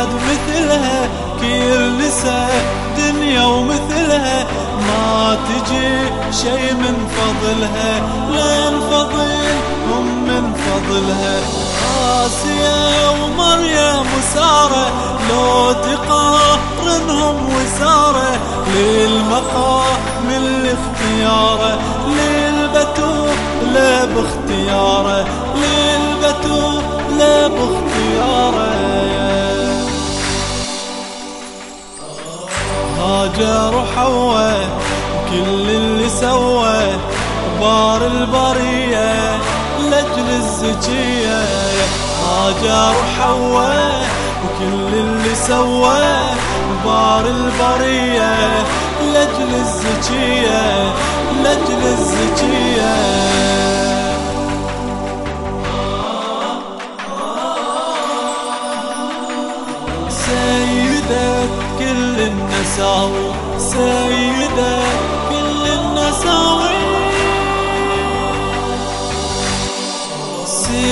بعد مثلها كل سنة دنيا ومثلها. ما تجي شي من فضلها لين فضل هم من فضلها. آسيا ومريم وسارة لو تقارنهم وسارة للمقام اللي اختياره لا باختياره للبتول باختياره هاجر وحوى كل اللي سوى بار البرية لأجل الزكية هاجر وحوى وكل اللي سوى بار البرية لأجل الزكية لأجل الزكية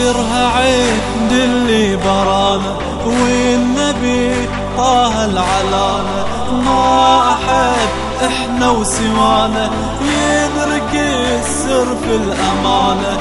سيرها عند اللي برانا والنبي طه العلانة ما أحد إحنا وسوانا يدرك السر في الأمانة.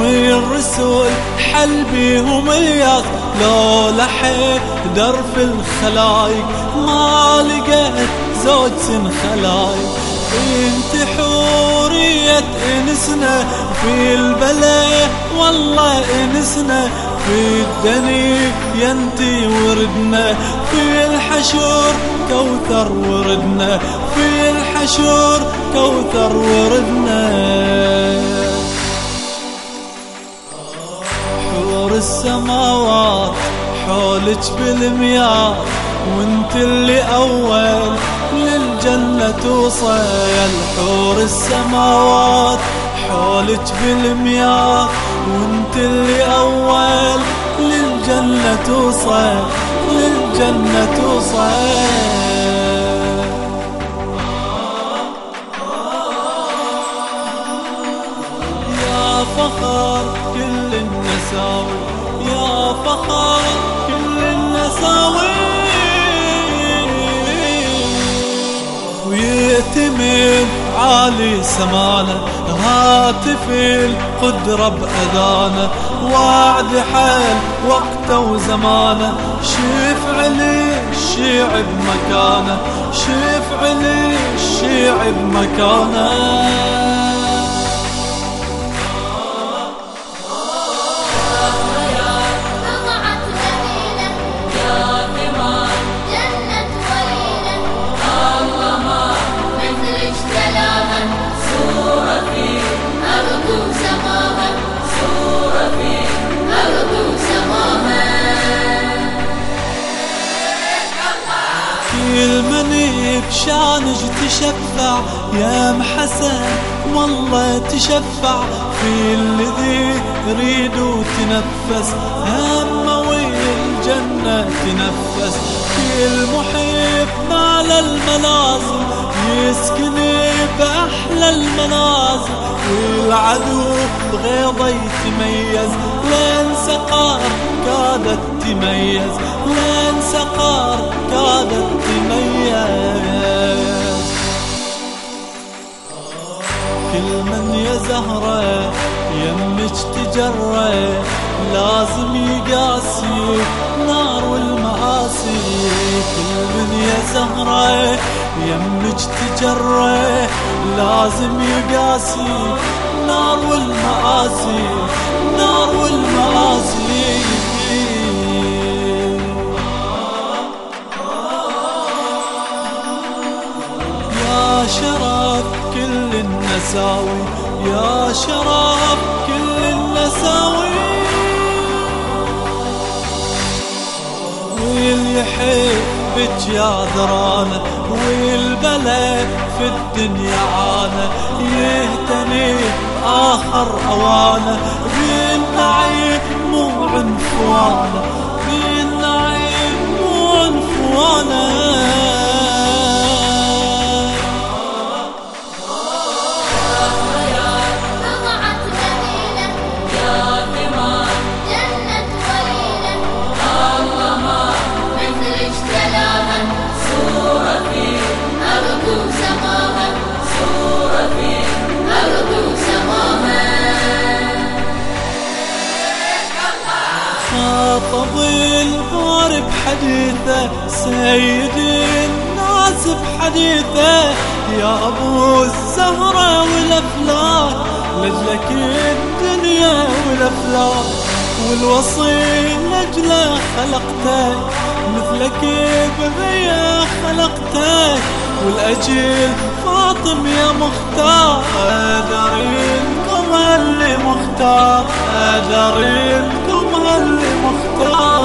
والرسول حل بيهم الياس لو لحق درف الخلايق ما لقيت زوج خلايق. انت حورية انسنا في البلاء والله انسنا في الدني ينتي وردنا في الحشور كوثر وردنا في الحشور كوثر وردنا. السماوات حولك بالمياه وانت اللي أول للجنة توصل. حور السماوات حولك بالمياه وانت اللي أول للجنة توصل. للجنة توصل. يا فخر كل النساوي. عالي سمانة هاتف القدرة بأذانة. وعد حال وقته وزمانة شف علي الشيع بمكانة. شف علي الشيع بمكانة. المني بشانج تشفع يا محسن والله تشفع. في الذي يريد وتنفس همه والجنة تنفس. في المحب مال الملازم يسكن بأحلى المنازل والعدو بغيظه يتميز لين سقار كادت تميز لين سقار كادت تميز كل من يا زهرة يمك تجرى لازم يقاسي نار والمآسي كل من يا زهرة يمك تجرى لازم يقاسي نار والمآسي نار والمآسي شرف كل النساوي يا شرف كل النساوي. واللي يحبك يا ذرانة والبلد في الدنيا عانى يهتني آخر أوانة بالنعيم مو عنفوانة بالنعيم مو عنفوانة. بحديثه سيد الناس بحديثه. يا أبو الزهرة والأفلاك لجلك الدنيا والأفلاك. والوصي لجله خلقتك مثلك بغيا خلقتك. والاجل فاطم يا مختار ادريكم اللي مختار. ادريكم اللي مختار.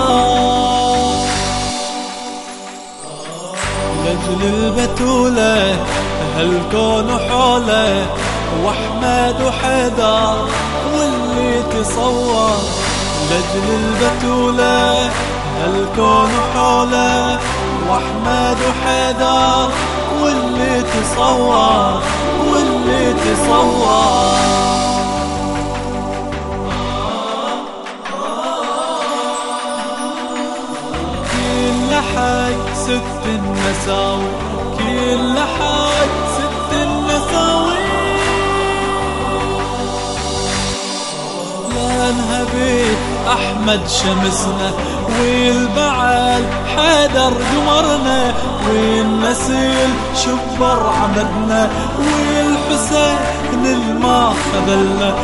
لجل البتولة هالكون حوله وأحمد وحدار واللي تصور. لجل البتولة هالكون حوله وأحمد وحدار واللي تصور واللي تصور. ست النساوي كل حق ست النساوي. لانها بيت أحمد شمسنا والبعال حيدر قمرنا والنسيل شبر عمدنا والحسين الما خذلنا